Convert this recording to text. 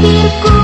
feliz.